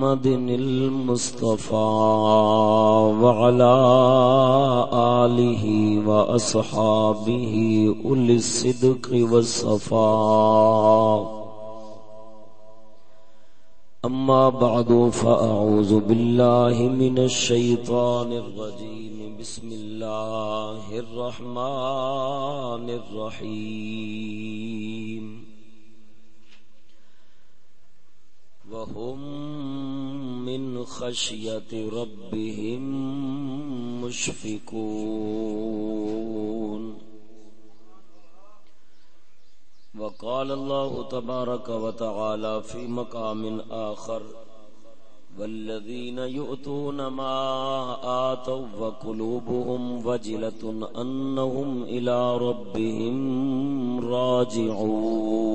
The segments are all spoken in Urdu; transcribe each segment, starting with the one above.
محمد المصطفى وعلى آله وأصحابه أولي الصدق والصفاء. أما بعد، فأعوذ بالله من الشيطان الرجيم. بسم الله الرحمن الرحيم. وهم من خشية ربهم مشفقون. وقال الله تبارك وتعالى في مقام آخر والذين يؤتون ما آتوا وقلوبهم وجلة أنهم إلى ربهم راجعون.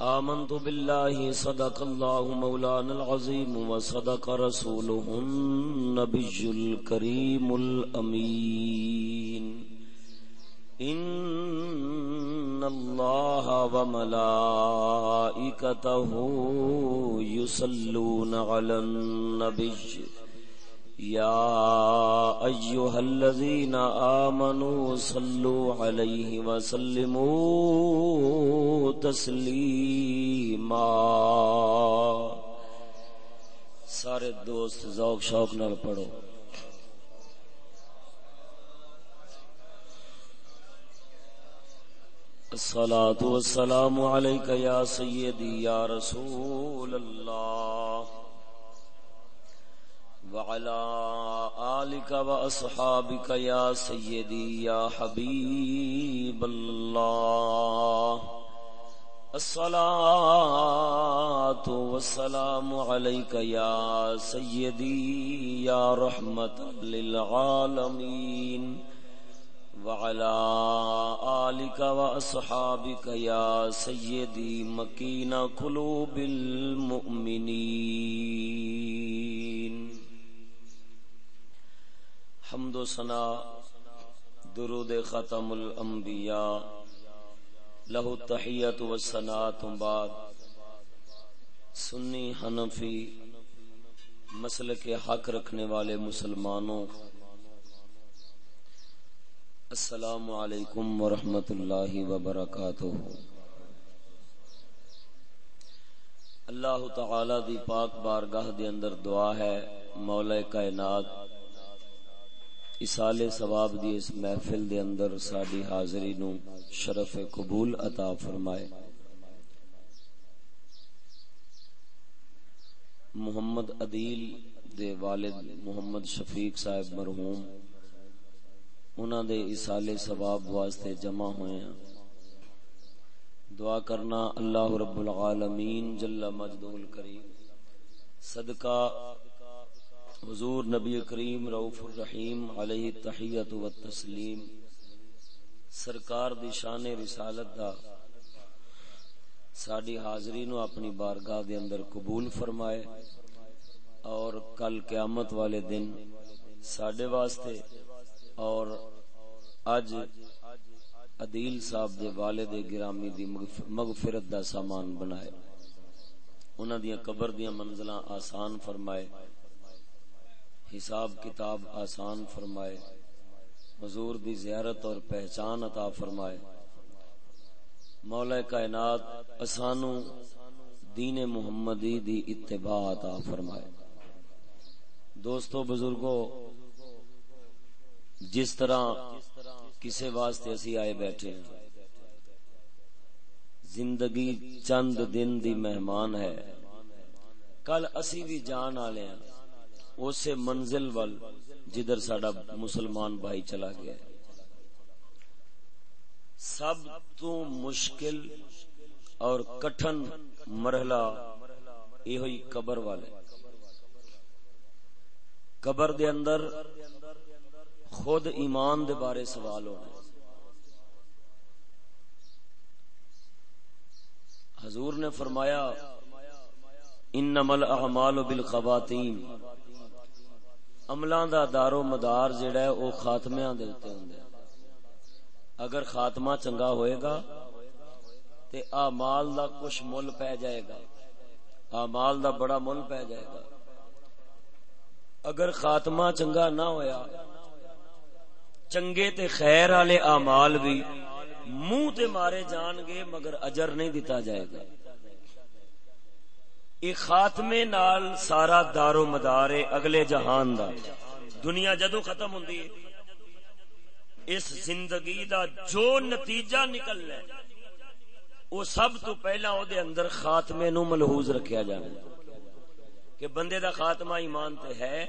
آمنت بالله صدق الله مولانا العظيم وصدق رسوله النبي الكريم الأمين إن الله وملائكته يصلون على النبي يا أيها الذين آمنوا صلوا عليه وسلموا تسليما سارے دوست ذوق شوق نال پڑھو. الصلاة والسلام عليك يا سيدي يا رسول الله. وعلى آلك وأصحابك يا سيدي يا حبيب الله. الصلاة والسلام عليك يا سيدي يا رحمة للعالمين. وعلى آلك وأصحابك يا سيدي مكين قلوب المؤمنين. حمد و سنا درود ختم الانبیاء، لہو تحیت و سنا تم بعد۔ سنی حنفی مسل کے حق رکھنے والے مسلمانوں، السلام علیکم ورحمۃ اللہ وبرکاتہ۔ اللہ تعالی دی پاک بارگاہ دے اندر دعا ہے، مولا کائنات اسال ثواب دی اس محفل دے اندر ساری حاضری نو شرف قبول عطا فرمائے۔ محمد عدیل دے والد محمد شفیق صاحب مرحوم، انہاں دے اسال ثواب واسطے جمع ہوئے ہیں۔ دعا کرنا اللہ رب العالمین جل مجدہ الکریم، صدقہ حضور نبی کریم رؤوف الرحیم علیہ تحیت و تسلیم سرکار دی شان رسالت دا ساڈی حاضری نو اپنی بارگاہ دے اندر قبول فرمائے اور کل قیامت والے دن ساڈے واسطے اور اج عدیل صاحب دے والد گرامی دی مغفرت دا سامان بنائے۔ انہاں دیاں قبر دیاں منزلاں آسان فرمائے۔ حساب کتاب آسان فرمائے، حضور دی زیارت اور پہچان عطا فرمائے۔ مولا کائنات اسانو دین محمدی دی اتباع عطا فرمائے۔ دوستو، بزرگو، جس طرح کسے واسطے اسی آئے بیٹھے ہیں، زندگی چند دن دی مہمان ہے۔ کل اسی بھی جان آلے ہیں۔ اسے منزل وال جدھر ساڈا مسلمان بھائی چلا گیا سب تو مشکل اور کٹھن مرحلہ یہ ہوئی قبر والے قبر دے اندر خود ایمان دے بارے سوال ہونا حضور نے فرمایا، انما الاعمال بالخواتیم۔ عملاں دا دار و مدار جڑا ہے او خاتمیاں دے اوتے ہوندا ہے اگر خاتمہ چنگا ہوئے گا تے اعمال دا کچھ مل پہ جائے گا۔ اعمال دا بڑا مل پہ جائے گا۔ اگر خاتمہ چنگا نہ ہویا، چنگے تے خیر والے اعمال بھی منہ تے مارے جان گے مگر اجر نہیں دیتا جائے گا۔ یہ خاتمے نال سارا دارو مدار ہے اگلے جہان دا۔ دنیا جدو ختم ہوں اس زندگی دا جو نتیجہ نکلنا وہ سب تو پہلا او دے اندر خاتمے نو ملحوظ رکھیا جانا کہ بندے دا خاتمہ ایمان تے ہے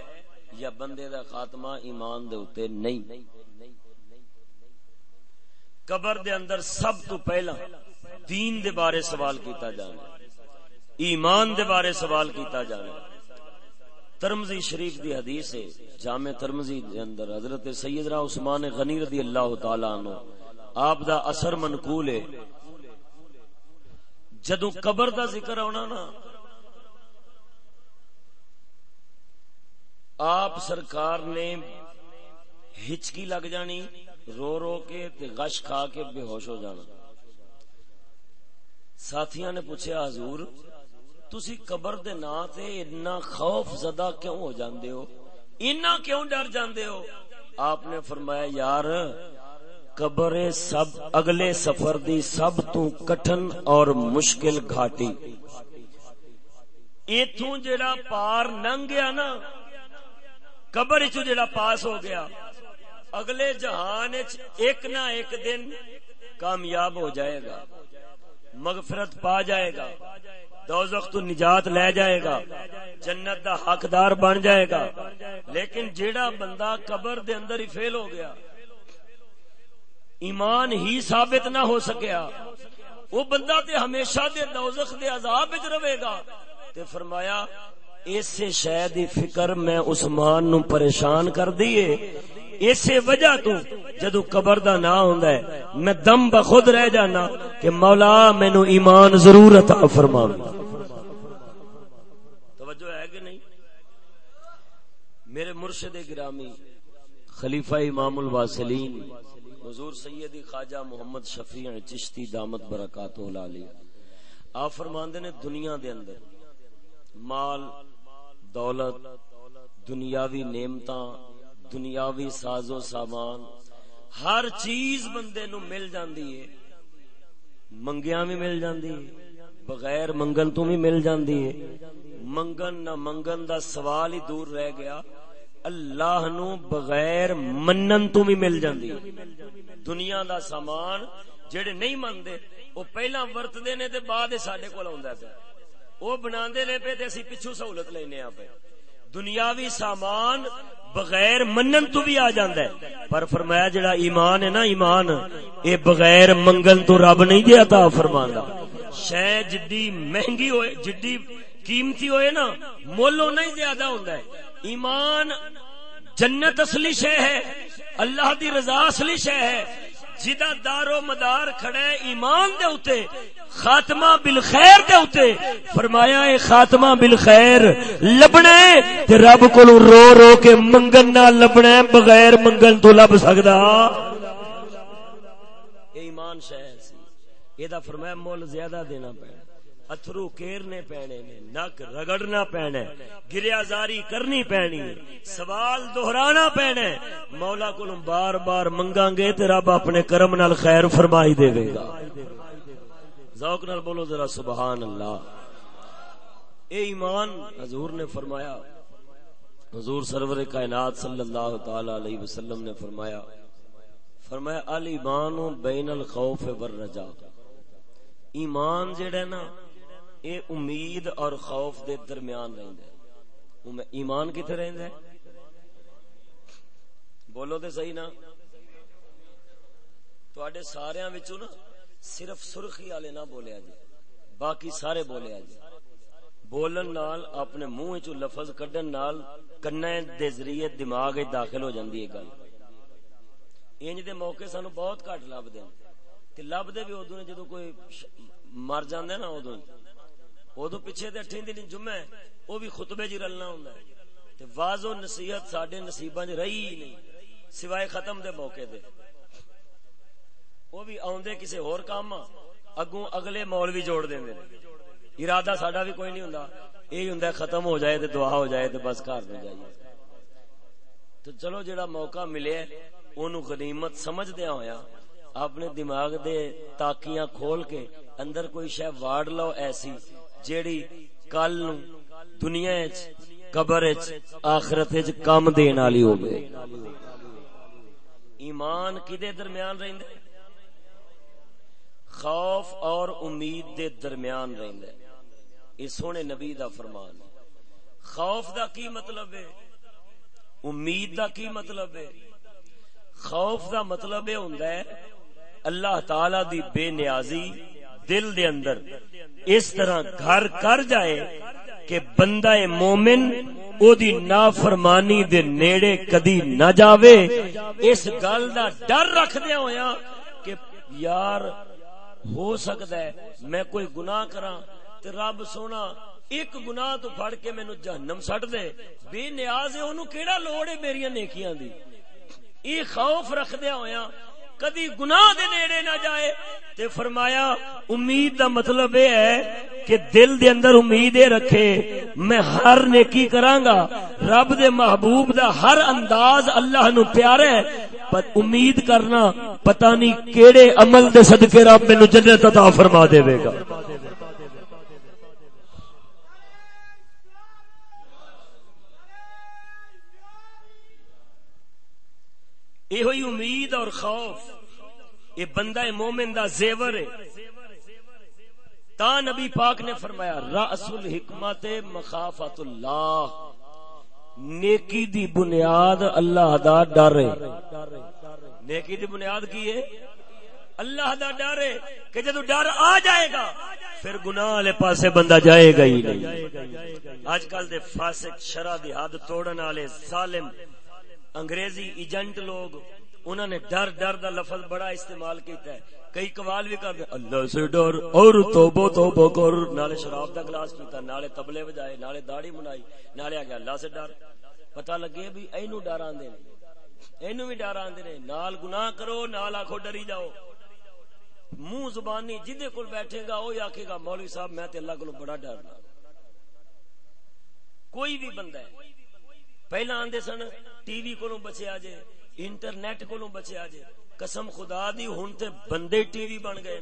یا بندے دا خاتمہ ایمان دے اتے نہیں۔ قبر دے اندر سب تو پہلا دین دے بارے سوال کیتا جانا ایمان دے بارے سوال کیتا جانا ترمزی شریف دی حدیث ہے، جامع ترمزی دے اندر حضرت سیدنا عثمان غنی رضی اللہ تعالی عنہ آپ دا اثر منقول ہے۔ جدو قبر دا ذکر ہونا نا، آپ سرکار نے ہچکی لگ جانی، رو رو کے تے غش کھا کے بے ہوش ہو جانا۔ ساتھیاں نے پوچھا، حضور تسی قبر دے نا تے اتنا خوف زدہ کیوں ہو جاندے ہو؟ اتنا کیوں ڈر جاندے ہو؟ آپ نے فرمایا، یار، قبر سب، اگلے سفر دی سب تو کٹھن اور مشکل گھاٹی۔ ایتھوں جڑا پار ننگ گیا نا، قبر چ جڑا پاس ہو گیا، اگلے جہان ایک نہ ایک دن کامیاب ہو جائے گا، مغفرت پا جائے گا۔ دوزخ تو نجات لے جائے گا، جنت دا حقدار بن جائے گا۔ لیکن جیڑا بندہ قبر دے اندر ہی فیل ہو گیا، ایمان ہی ثابت نہ ہو سکیا، وہ بندہ تے ہمیشہ دے دوزخ دے عذاب وچ رہے گا۔ تے فرمایا اس شے دی فکر میں عثمان نو پریشان کر دیے اسی وجہ تو جدو قبر دا نا ہوندا ہے، میں دم بخود رہ جانا کہ مولا مینو ایمان ضرور عطا فرما توجہ ہے کہ نہیں؟ میرے مرشد گرامی، خلیفہ امام الواسلین حضور سیدی خواجہ محمد شفیع چشتی دامت برکات علی آپ فرماندے نے دنیا دے اندر مال دولت، دنیاوی نعمتاں، دنیاوی ساز و سامان، ہر چیز بندے نو مل جاندی ہے۔ منگیاں بھی مل جاندی ہے بغیر منگن تو بھی مل جاندی ہے منگن نہ منگن دا سوال ہی دور رہ گیا۔ اللہ نو بغیر منن تو بھی مل جاندی ہے دنیا دا سامان جڑے نہیں مندے وہ پہلا ورتدے نے تے بعد ساڈے کول آوندا پیا وہ بناندے نے پے تے اسی پچھو سہولت لینے آ پے دنیاوی سامان بغیر منن تو بھی آ جاندا ہے۔ پر فرمایا جڑا ایمان ہے نا ایمان، اے بغیر منگن تو رب نہیں دے عطا فرماندا۔ شے جدی مہنگی ہوئے جدی قیمتی ہوئے نا، مول نہیں زیادہ ہوندا ہے۔ ایمان جنت اصلی شے ہے، اللہ دی رضا اصلی شے ہے۔ جدا دارو مدار کھڑے ایمان دے اوتے، خاتمہ بالخیر دے اوتے۔ فرمایا اے خاتمہ بالخیر، لبنا ہے تے رب کولو رو رو کے منگن نہ لبنا ہے بغیر منگن تو لب سکدا۔ اے ایمان شے سی۔ اے دا فرمایا مول زیادہ دینا پے اتھرو کیرنے پینے نے، نک رگڑنا پینے گریا زاری کرنی پینی، سوال دہرانا پینے۔ مولا کو بار بار منگا گے تے رب اپنے کرم نال خیر فرمائی دے گا۔ ذوق نال بولو ذرا سبحان اللہ۔ اے ایمان، حضور نے فرمایا، حضور سرور کائنات صلی اللہ تعالی علیہ وسلم نے فرمایا فرمایا الایمان بین الخوف والرجاء۔ ایمان جڑا نا اے امید اور خوف دے درمیان رہندا ہے۔ ایمان کتے رہندا ہے؟ بولو تے صحیح نا۔ تواڈے سارےاں وچوں نا صرف سرخی والے نہ بولیا جی باقی سارے بولیا جی بولن نال، اپنے منہ چ لفظ کڈن نال کنا دے ذریعے دماغ داخل ہو جاندی ہے گل۔ انج دے موقع سانو بہت گھٹ لب دین تے لب دے بھی ادو نے جدو کوئی مر جاندے نا ادو ادو پیچھے تے اٹھیں دن جمعہ او بھی خطبے جی رلنا ہوندا ہے۔ تے واز و نصیحت ساڈے نصیباں وچ رہی ہی نہیں، سوائے ختم دے موقع تے وہ بھی آدھے کسی ہور کام اگوں اگلے مولوی جوڑ دیں ارادہ ساڈا بھی کوئی نہیں ہوں یہ ہوں ختم ہو جائے تو دعا ہو جائے تو بس گھر میں جائیے۔ تو چلو جڑا موقع ملے، اونوں غنیمت سمجھ دیا ہویا۔ اپنے دماغ دے تاکیاں کھول کے اندر کوئی شے واڑ لو ایسی۔ جیڑی کل نو دنیا وچ، قبر وچ، آخرت وچ کم دین والی ہوے ایمان کدے درمیان رہندے خوف اور امید دے درمیان رہندا ہے۔ یہ سونے نبی دا فرمان خوف دا کی مطلب ہے؟ امید دا کی مطلب ہے؟ خوف دا مطلب یہ ہوندا ہے، اللہ تعالی دی بے نیازی دل دے اندر اس طرح گھر کر جائے کہ بندہ مومن او دی نافرمانی دے نیڑے کدی نہ جاوے۔ اس گل دا ڈر رکھ دیا ہویا ہاں کہ یار ہو سکتا ہے، میں کوئی گناہ کراں تے رب سونا ایک گناہ تو پھڑ کے مینوں جہنم سٹ دے۔ بے نیاز ہے، اونوں کیڑا لوڑ ہے میری نیکیاں دی؟ اے خوف رکھ دیا ہویا کدی گناہ دے نیڑے نہ جائے۔ تے فرمایا، امید دا مطلب یہ ہے کہ دل دے اندر امید رکھے۔ میں ہر نیکی کراں گا رب دے محبوب دا ہر انداز اللہ نو پیارا ہے۔ پر امید کرنا پتہ نہیں کیڑے عمل دے صدقے رب مینوں جنت عطا فرما دے گا۔ یہ امید اور خوف یہ بندہ مومن دا زیور ہے۔ تا نبی پاک نے فرمایا، رأس الحکمت مخافت اللہ۔ نیکی دی بنیاد اللہ دا ڈر نیکی دی بنیاد کی ہے؟ اللہ دا ڈر ہے کہ جدو ڈر آ جائے گا، پھر گناہ والے پاسے بندہ جائے گا ہی نہیں۔ آج کل دے فاسق شرع دی حد توڑن والے ظالم انگریزی ایجنٹ لوگ، انہوں نے ڈر ڈر دا لفظ بڑا استعمال کیتا ہے۔ کئی قوال بھی کرتے اللہ سے ڈر اور توبو توبو کر۔ نالے شراب دا گلاس پیتا، نالے تبلے بجائے، نالے داڑھی منائی، نالے آگے اللہ سے ڈر۔ پتہ لگے بھی اینو ڈر آندے نے۔ اینو بھی ڈر آندے نے۔ نال گناہ کرو، نال آکھو ڈری جاؤ۔ منہ زبانی جدے کول بیٹھے گا وہ آکھے گا، مولوی صاحب، میں تے اللہ کو بڑا ڈرنا کوئی بھی بندہ ہے پہلا آندے سن، ٹی وی کو بچے آ جائے، انٹرنیٹ کو بچے آ جائے۔ قسم خدا دی ہوں تے بندے ٹی وی بن گئے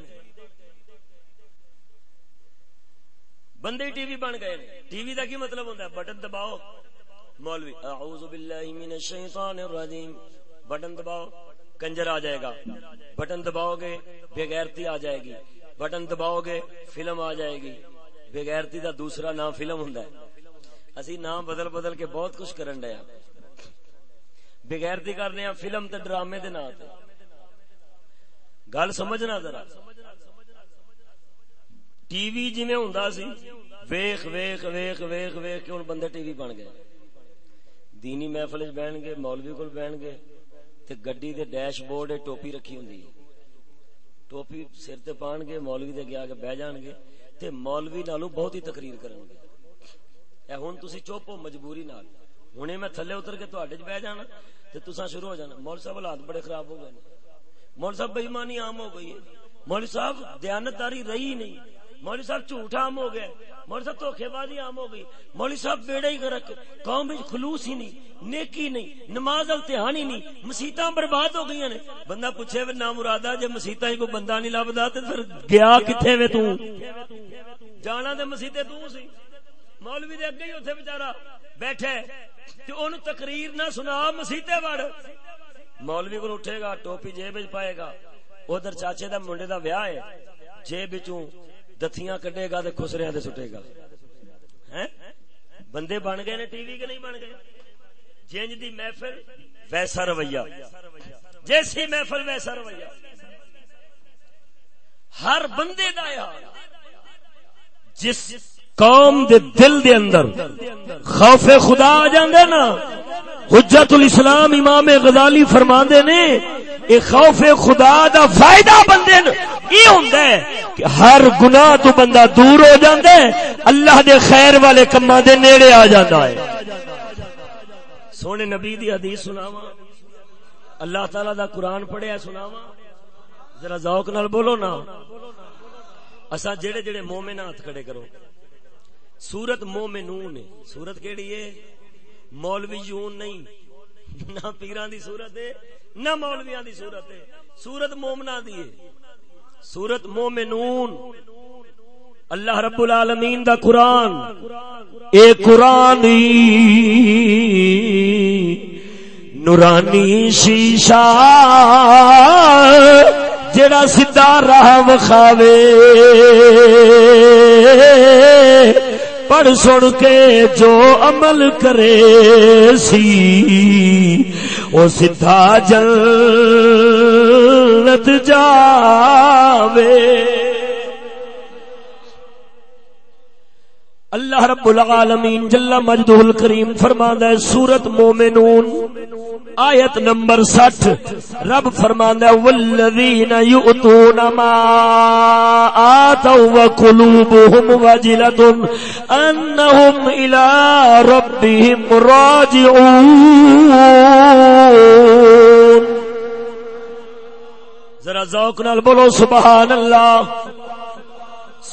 بندے ٹی وی بن گئے ٹی وی دا کی مطلب ہوتا ہے؟ بٹن دباؤ۔ مولوی، اعوذ باللہ من الشیطان الرجیم۔ بٹن دباؤ، کنجر آ جائے گا۔ بٹن دباؤ گے بےغیرتی آ جائے گی۔ بٹن دباؤ گے، فلم آ جائے گی۔ بےغیرتی دا دوسرا نام فلم ہوں اسی نام بدل بدل کے بہت کچھ کرن ڈیا ہاں۔ بغیرتی کرنے ہاں فلم تے ڈرامے دے نام تے۔ گل سمجھنا ذرا۔ ٹی وی جی ہوں سی، ویخ ویخ ویخ ویخ ویخ کے ہوں بندے ٹی وی بن گئے۔ دینی محفل وچ بہن گے مولوی کو بہن گے تے گڈی دے ڈیش بورڈ تے ٹوپی رکھی ہوں ٹوپی سر تے پان گے مولوی دے گیا کے بہ جان گے تے مولوی نالو بہت ہی تقریر کرن گے۔ اے ہن تسی چپ ہو مجبوری نال۔ ہنے میں تھلے اتر کے تواڈے وچ بہ جانا تے تساں شروع ہو جانا۔ مول صاحب حالات بڑے خراب ہو گئے مول صاحب بے ایمانی عام ہو گئی ہے۔ مول صاحب دیانتداری رہی نہیں۔ مولوی صاحب جھوٹ عام ہو گیا مولوی صاحب دھوکھے بازی عام ہو گئی۔ مولوی صاحب بیڑے ہی گرک قوم وچ خلوص ہی نہیں۔ نیکی نہیں۔ نماز التحانی نہیں۔ مسیتاں برباد ہو گئی نے۔ بندہ پوچھے وے نام مرادا جے مسیتاں ہی کوئی بندہ نہیں لبدا تے پھر گیا کتے وے تو؟ جانا تے مسیتے تو سی۔ مولوی دے اگے ہی اوتھے بیچارہ بیٹھے تے اونوں تقریر نہ سنا مسیتے وڑ۔ مولوی کو اٹھے گا، ٹوپی جیب وچ پائے گا۔ ادھر چاچے دا منڈے دا ویاہ ہے، جیب وچوں دتیاں کڈے گا خسریا دے سٹے گا۔ بندے بن گئے نے، ٹی وی کے نہیں بن گئے؟ جنج دی محفل ویسا رویہ۔ جیسی محفل ویسا رویہ۔ ہر بندے دا حال جس قوم دے دل دے اندر خوف خدا آ جاندے نا۔ حجت الاسلام امام غزالی فرما نے، اے خوف خدا دا فائدہ بندے یہ ہوندا ہے کہ ہر گناہ تو بندہ دور ہو جاندا ہے اللہ دے خیر والے کماں دے نیڑے آ جاندا ہے۔ سونے نبی دی حدیث سناواں۔ اللہ تعالی دا قرآن پڑھیا سناواں۔ ذرا ذوق نال بولو نا۔ اسا جڑے جڑے مومن ہاتھ کھڑے کرو۔ سورت مومنون ہے۔ سورت کیڑی ہے؟ مولوی یون نہیں۔ نہ پیران دی سورت ہے، نہ مولویاں دی سورت ہے۔ سورت مومنا دی ہے۔ سورت مومنون۔ اللہ رب العالمین دا قرآن۔ اے قرآن نورانی شیشہ جڑا سیدھا راہ وکھاوے۔ پڑھ سن کے جو عمل کرے سی او سدھا جنت جاوے۔ اللہ رب العالمین جل مجدہ الکریم فرماندا ہے سورۃ مومنون۔ آیت نمبر 60 رب فرماندا ہے والذین یؤتون ما آتوا وقلوبهم وجلۃ انهم الى ربهم راجعون۔ ذرا ذوق نال بولو سبحان اللہ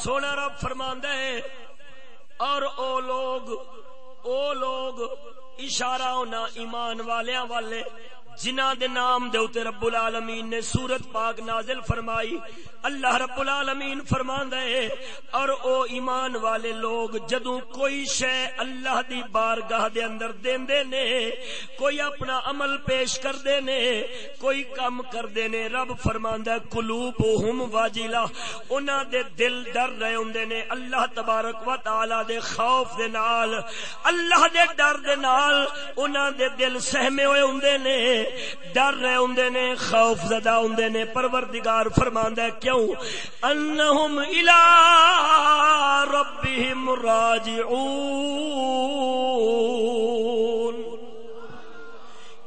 سونا رب فرماندا ہے، اور او لوگ او لوگ اشارہ ہونا ایمان والیاں والے جنہ دے نام دے اوتے رب العالمین نے سورت پاک نازل فرمائی۔ اللہ رب العالمین فرمان دے اور او ایمان والے لوگ جدوں کوئی شے اللہ دی بارگاہ دے اندر دیندے نے، کوئی اپنا عمل پیش کر دے نے، کوئی کام کر دے نے، رب فرمان دے قلوبہم واجلہ۔ انہاں دے دل ڈر رہے ہوندے نے، اللہ تبارک و تعالی دے خوف دے نال۔ اللہ دے ڈر دے نال انہاں دے دل سہمے ہوئے ہوندے نے ڈر رہے ہوندے نے، خوف زدہ ہوندے نے، پروردگار فرماندا ہے، کیوں؟ انہم الى ربہم راجعون۔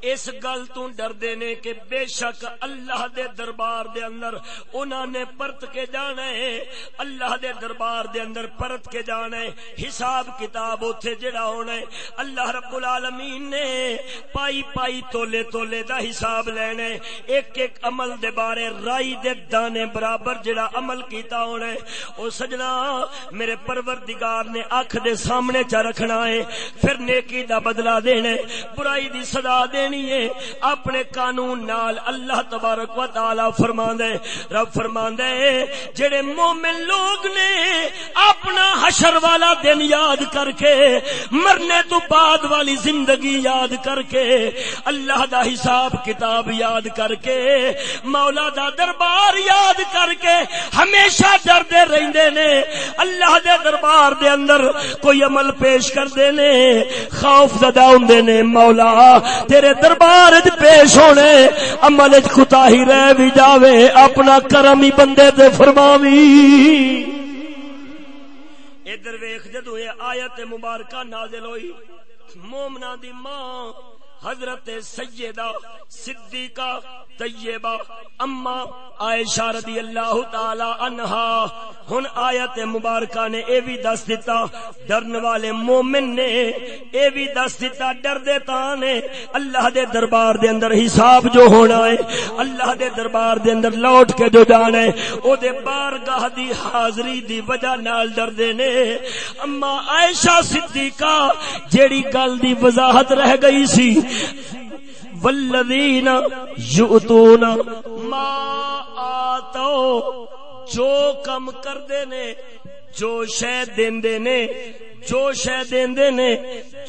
اس گل تو ڈر نے کہ بے شک اللہ دے دربار دے اندر انہاں نے پرت کے جانا ہے۔ اللہ دے دربار دے اندر پرت کے جانا ہے۔ حساب کتاب اوتھے جڑا ہونا ہے۔ اللہ رب العالمین نے پائی پائی تولے تولے دا حساب لینا ہے۔ ایک ایک عمل دے بارے رائی دے دانے برابر جڑا عمل کیتا ہونا ہے۔ او سجنا، میرے پروردگار نے اکھ دے سامنے چا رکھنا ہے۔ پھر نیکی دا بدلہ دینا ہے۔ برائی دی صدا دینی دینی ہے اپنے قانون نال اللہ تبارک و تعالی فرماندا ہے رب فرماندا ہے جڑے مومن لوگ نے اپنا حشر والا دن یاد کر کے، مرنے تو بعد والی زندگی یاد کر کے، اللہ دا حساب کتاب یاد کر کے، مولا دا دربار یاد کر کے ہمیشہ ڈردے رہندے نے۔ اللہ دے دربار دے اندر کوئی عمل پیش کر دے نے، خوف زدہ ہوندے نے، مولا تیرے دربار پیش ہونے، عمل کتا ہی رہ بھی جاوے، اپنا کرم ہی بندے تے فرماوی۔ ادھر ویخ جدو یہ آیت مبارکہ نازل ہوئی مومنا دی ماں حضرت سیدہ، صدیقہ، طیبہ اما عائشہ رضی اللہ تعالی عنہا۔ ہن آیت مبارکہ نے اے بھی دس دیتا ڈرن والے مومن نے اے بھی دس دیتا ڈر دیتا نے۔ اللہ دے دربار دے اندر حساب جو ہونا ہے، اللہ دے دربار دے اندر لوٹ کے جو جانا ہے، او دے بارگاہ دی حاضری دی وجہ نال ڈر دے نے۔ اما عائشہ، صدیقہ، جیڑی گل دی وضاحت رہ گئی سی والذین یؤتون ما آتو، جو کم کر دے نے، جو شے دیندے نے، جو شے دیندے نے،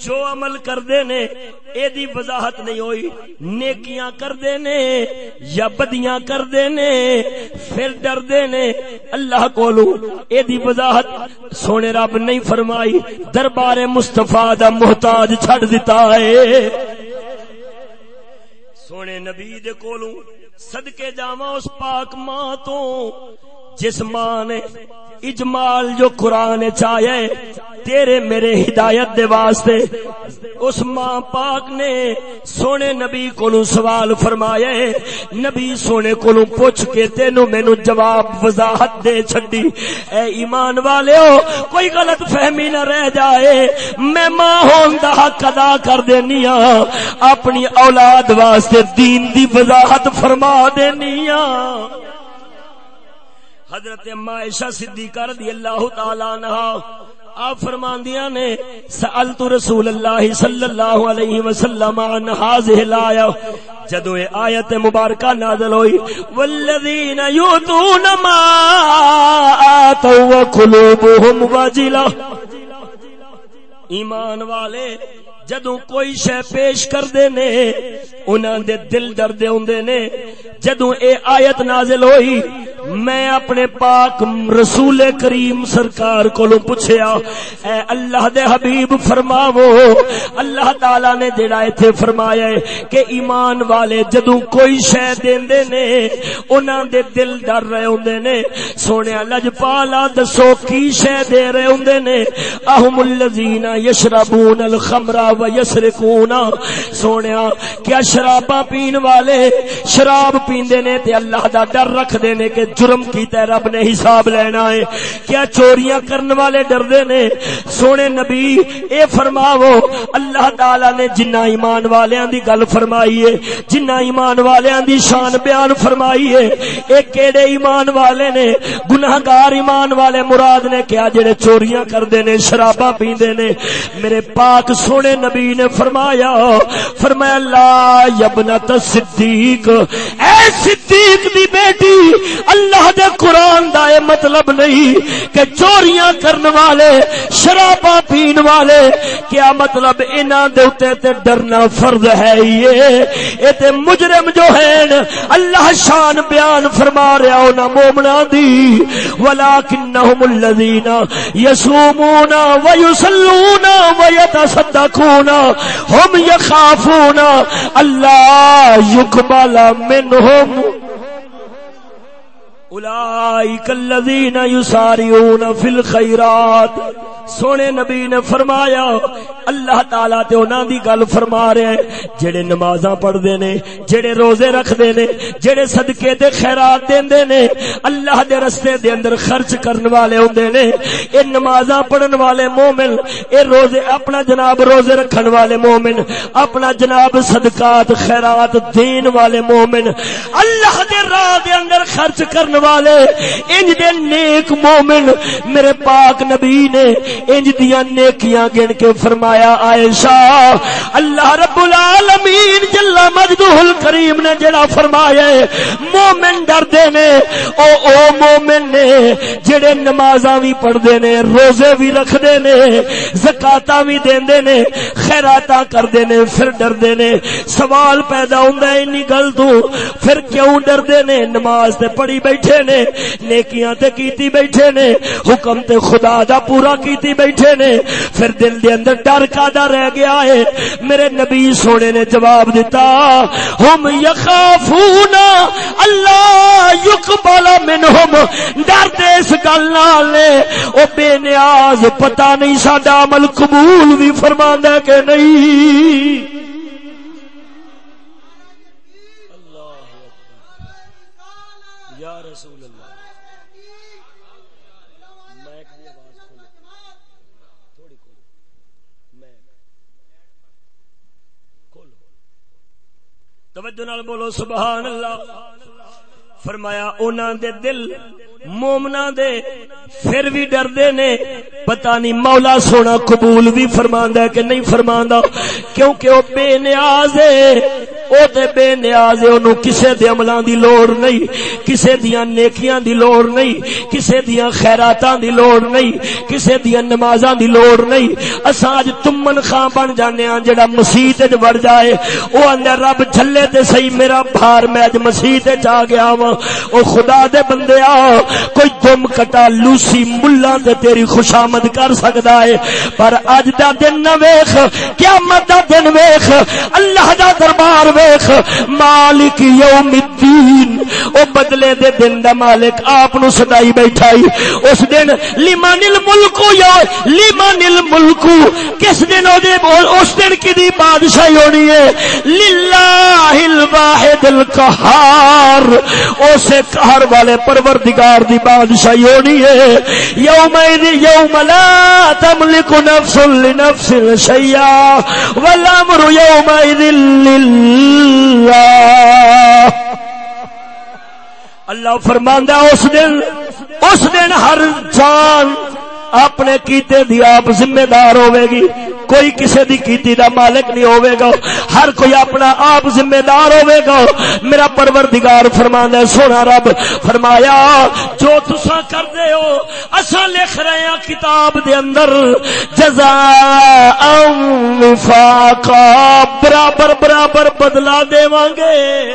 جو عمل کردے نے، اے دی وضاحت نہیں ہوئی۔ نیکیاں کردے نے یا بدیاں کردے نے، پھر ڈردے نے۔ اللہ کولو اے دی وضاحت سونے رب نہیں فرمائی۔ دربار مصطفیٰ دا محتاج چھڑ دیتا ہے۔ سونے نبی دے کولوں صدقے جاواں اس پاک ماں تو جس ماں نے اجمال جو قرآن چاہے، تیرے میرے ہدایت دے واسطے، اس ماں پاک نے سونے نبی کو سوال فرمایا نبی سونے کو پوچھ کے تینو مینو جواب وضاحت دے چھڈی۔ اے ایمان والے ہو کوئی غلط فہمی نہ رہ جائے۔ میں ماں ہون دا حق ادا کر دینی ہاں اپنی اولاد واسطے دین دی وضاحت فرما دینی ہاں۔ حضرت عائشہ صدیقہ رضی اللہ تعالی عنہ، آپ فرماندیاں نے، سألت رسول اللہ صلی اللہ علیہ وسلم عن حاضر لایا جدو اے آیت مبارکہ نازل ہوئی، والذین یوتون ما آتوا وقلوبهم وجلہ ایمان والے، جدو کوئی شے پیش کر دے نے، انہاں دے دل ڈردے ہوندے نے، جدو اے آیت نازل ہوئی میں اپنے پاک رسول کریم سرکار کو پوچھیا، اے اللہ دے حبیب فرماو۔ اللہ تعالی نے جڑا ایتھے فرمایا ہے کہ ایمان والے جدوں کوئی شے دیندے نے، انہاں دے دل ڈر رہے ہوندے نے۔ سونیا لجپالا دسو کی شے دے رہے ہوندے نے۔ اہم الذین یشربون الخمر و یسرقون سونیا، کیا شراباں پین والے؟ شراب پیندے نے تے اللہ دا ڈر رکھ دے نے کہ جرم کیتا ہے، رب نے حساب لینا ہے۔ کیا چوریاں کرنے والے ڈردے نے؟ سونے نبی، اے فرماو اللہ تعالی نے جنہ ایمان والیاں دی گل فرمائی ہے، جنہ ایمان والیاں دی شان بیان فرمائی ہے، اے کیڑے ایمان والے نے؟ گناہگار ایمان والے مراد نے کیا جڑے چوریاں کردے نے، شراباں پیندے نے؟ میرے پاک سونے نبی نے فرمایا فرمایا، لا یبنت صدیق اے صدیق دی بیٹی، اللہ دے قرآن دا اے مطلب نہیں کہ چوریاں کرن والے، شراباں پین والے، کیا مطلب انہاں دے اوتے تے ڈرنا فرض ہے یہ؟ اے تے مجرم جو ہیں، اللہ شان بیان فرما رہا انہاں مومناں دی۔ ولکنہم الذین یصومون ویصلون ویتصدقون ہم یخافون اللہ یقبل لوگ اولائک الذین یسارعون فی الخیرات۔ سونے نبی نے فرمایا، اللہ تعالی تے انہاں دی گل فرما رہے ہیں، جڑے نمازاں پڑھدے نے، جڑے روزے رکھدے نے، جڑے صدقے تے خیرات دیندے نے، اللہ دے رستے دے اندر خرچ کرن والے ہوندے نے، اے نمازاں پڑھن والے مومن، اے روزے، اپنا جناب روزے رکھن والے مومن، اپنا جناب صدقات، خیرات دین والے مومن، اللہ دے راہ دے اندر خرچ کرن والے۔ انج دے نیک مومن میرے پاک نبی نے انج دیا نیکیاں گن کے فرمایا، عائشہ، اللہ رب العالمین جل مجدہ الکریم نے جڑا فرمایا ہے، مومن ڈردے نے۔ او او مومن نے جڑے نمازاں بھی پڑھدے نے، روزے بھی رکھدے نے زکاتاں بھی دیندے نے، خیراتاں کردے نے، پھر ڈردے نے۔ سوال پیدا ہوندا ہے انی گل تو پھر کیوں ڈردے نے؟ نماز تے پڑھی بیٹھے بیٹھے نے، نیکیاں تے کیتی بیٹھے نے، حکم تے خدا دا پورا کیتی بیٹھے نے۔ پھر دل دے اندر ڈر کا دا رہ گیا ہے۔ میرے نبی سونے نے جواب دیتا، ہم یخافون، اللہ یقبل منہم۔ ڈر دے اس گل نال او بے نیاز، پتہ نہیں ساڈا عمل قبول بھی فرماندا کہ نہیں۔ توجہ نال بولو سبحان اللہ۔ فرمایا انہاں دے دل مومنا دے پھر بھی ڈردے نے، پتہ نہیں مولا سونا قبول بھی فرماندا ہے کہ نہیں فرماندا کیونکہ او بے نیاز ہے۔ او تے بے نیاز ہے اونوں کسے دے عملاں دی لوڑ نہیں، کسے دیاں نیکیاں دی لوڑ نہیں، کسے دیاں خیراتاں دی لوڑ نہیں، کسے دیاں نمازاں دی لوڑ نہیں۔ اساں اج تمن خاں بن جانے ہاں جڑا مسیت وچ وڑ جائے۔ او اندر رب جھلے تے صحیح میرا بھار میں اج مسیت وچ آ گیا وا او خدا دے بندیا کوئی دم کٹا لوسی ملا تے تیری خوشامد کر سکتا ہے۔ پر اج دا دن نہ ویخ قیامت دا دن ویخ اللہ دا دربار پروردگار ویخ مالک یوم الدین۔ او بدلے دے دن دا مالک آپ نو سدائی بیٹھائی اس دن لیمان الملکو یا لیمان الملکو کس دن او دے جی؟ اس دن کی دی بادشاہی ہونی ہے۔ للہ الواحد القہار۔ اسے قہر والے پروردگار دی بادشاہی ہونی ہے۔ یوم یوم لا تملک نفس لنفس شیئا والامر یوم للہ۔ اللہ فرماندہ اس دن اس دن ہر جان اپنے کیتے دی آپ ذمہ دار ہوے گی۔ کوئی کسی دی کیتی دا مالک نہیں ہوے گا۔ ہر کوئی اپنا آپ ذمہ دار ہوے گا۔ میرا پروردگار فرماندا ہے، سونا رب، فرمایا، جو تساں کر دے ہو، اساں لکھ رہے ہیں کتاب دے اندر۔ جزاء وفاقا، برابر برابر بدلا دیواں گے۔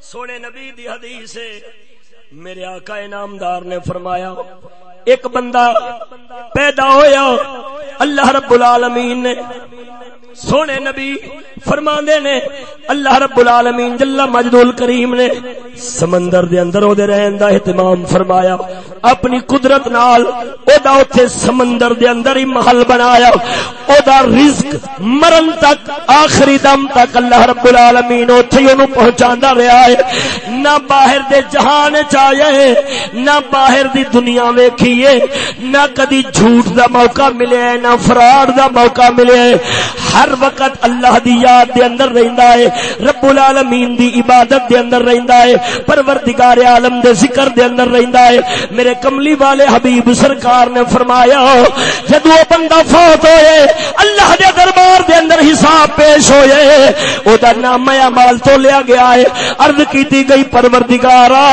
سونے نبی دی حدیث ہے، میرے آقا انعامدار نے فرمایا ایک بندہ پیدا ہویا۔ اللہ رب العالمین نے سونے نبی فرما نے، اللہ رب العالمین جل مجدول کریم نے سمندر دے اندر او دے رہن دا اہتمام فرمایا، اپنی قدرت نال او دا اوتھے سمندر دے اندر ہی محل بنایا او دا رزق مرن تک، آخری دم تک اللہ رب العالمین اوتھے ہی اونوں پہنچاندا رہیا ہے۔ نہ باہر دے جہان چاہے نہ باہر دی دنیا ویکھیے نہ کدی جھوٹ دا موقع ملے نہ فراڈ دا موقع ملے ہر وقت اللہ دی یاد دے اندر رہندا ہے، رب العالمین دی عبادت دے اندر رہندا ہے، پروردگار عالم دے ذکر دے اندر رہندا ہے۔ میرے کملی والے حبیب سرکار نے فرمایا، جدو وہ بندہ فوت ہوئے، اللہ دے دربار دے اندر حساب پیش ہوئے او دا نام اعمال تو لیا گیا ہے۔ عرض کیتی گئی، پروردگارا،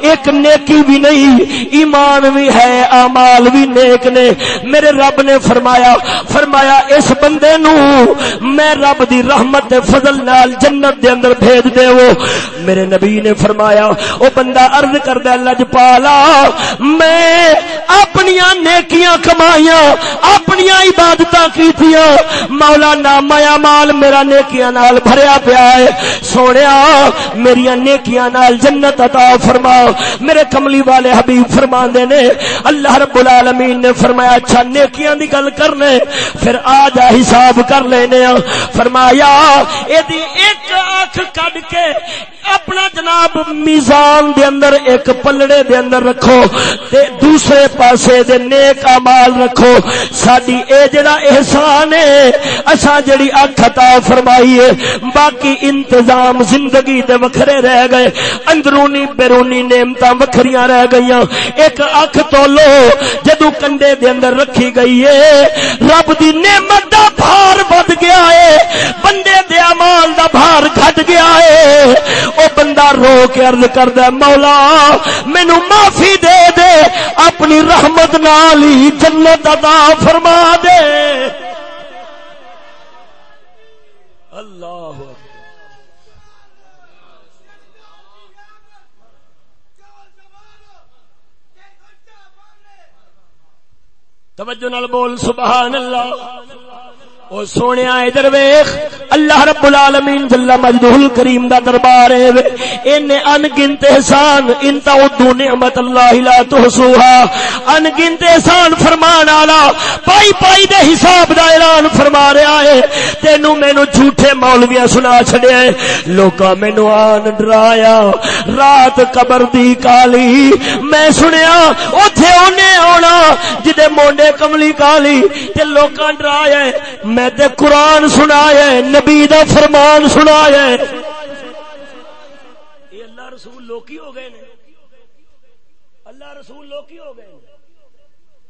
ایک نیکی بھی نہیں، ایمان بھی ہے، اعمال بھی نیک نے۔ میرے رب نے فرمایا فرمایا، اس بندے نو میں رب دی رحمت دے فضل نال جنت دے اندر بھیج دے وہ میرے نبی نے فرمایا، او بندہ عرض کردہ لج پالا میں اپنی نیکیاں کمائیاں اپنی عبادتاں کیتیاں۔ مولا نام مال میرا نیکیاں نال بھریا پیا ہے۔ سونیا میری نیکیاں نال جنت عطا فرما۔ میرے کملی والے حبیب فرما دے نے، اللہ رب العالمین نے فرمایا اچھا نیکیاں دی گل کرنے، پھر آ جا حساب کر لینے فرمایا، ایدی ایک آنکھ کڈ کے اپنا جناب میزان دے اندر، ایک پلڑے دے اندر رکھو تے دوسرے پاسے دے نیک امال رکھو۔ ساڈی اے جڑا احسان ہے، اساں جڑی اکھ عطا فرمائی ہے، باقی انتظام زندگی دے وکھرے رہ گئے۔ اندرونی بیرونی نعمتاں وکھریاں رہ گئیاں۔ ایک اکھ تولو جدو کنڈے دے اندر رکھی گئی ہے، رب دی نعمت دا بھار بد گیا ہے بندے دے امال گھٹ گیا ہے۔ او بندہ رو کے عرض کردا مولا، مینو معافی دے دے، اپنی رحمت نال ہی جنت عطا فرما دے۔ اللہ توجہ نال بول، سبحان اللہ۔ او سونے ادھر ویخ، اللہ رب العالمین جل مجدہ الکریم دا دربار ہے ان ان گنت احسان، ان تعدو نعمت اللہ لا تحصوها ان گنت احسان فرمان والا پائی پائی دے حساب دا اعلان فرما رہا ہے۔ تینو مینوں جھوٹے مولویاں سنا چھڑیا ہے لوکاں مینوں آن ڈرایا۔ رات قبر دی کالی۔ میں سنیا، اوتھے اونے آنا جدے مونڈے کملی کالی۔ تے لوکاں ڈرایا ہے۔ میں تے قرآن سنا ہے، نبی دا فرمان سنا ہے۔ یہ اللہ رسول لوکی ہو گئے نے۔ اللہ رسول لوکی ہو گئے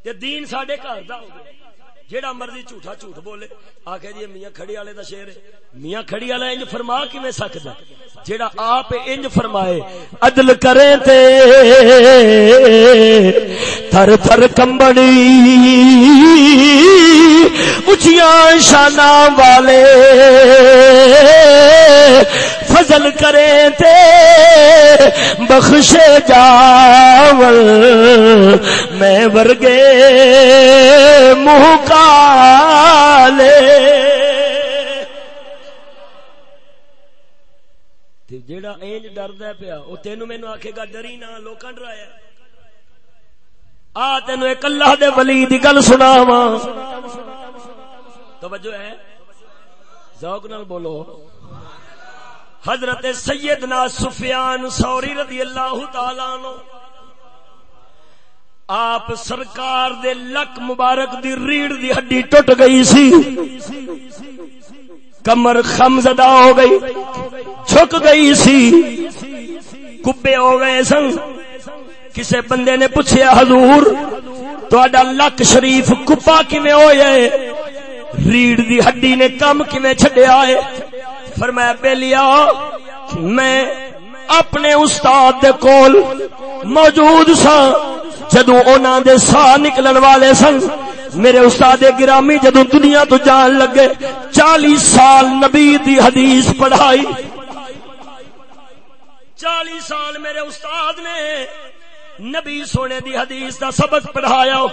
تے دین ساڈے گھر دا ہو گیا۔ جیڑا مرضی جھوٹا جھوٹ بولے۔ آخر جی میاں کھڑی والے دا شیر ہے۔ میاں کھڑی والا انج فرما کیویں سکدا جیڑا آپ انج فرمائے، عدل کرے تے۔ تھر تھر کمبڑی اچیاں شانہ والے۔ فضل کرے تے بخشے جاول۔ میں ورگے منہ کالے۔ جیڑا اینج ڈردا پیا، او تینو مینوں آکھے گا، ڈری نہ، لوکاں ڈرایا آ، تینو ایک اللہ دے ولی دی گل سناواں۔ توجہ ہے۔ ذوق نال بولو۔ حضرت سیدنا سفیان سوری رضی اللہ تعالی عنہ۔ آپ سرکار دے لک مبارک دی ریڑھ دی ہڈی ٹوٹ گئی سی۔ کمر خمزدہ ہو گئی چھک گئی سی۔ کبے ہو گئے سن۔ کسے بندے نے پوچھیا، حضور تو لک شریف کپا کیویں ہوئے؟ ریڑھ دی ہڈی نے کم کیویں چھڈیا ہے؟ فرمایا بے لیا میں اپنے استاد دے کول موجود سا جدو اونا دے سا نکلن والے سن، میرے استاد گرامی جدو دنیا تو جان لگے، چالیس سال نبی دی حدیث پڑھائی۔ چالیس سال میرے استاد نے نبی سونے دی حدیث دا سبق پڑھایا۔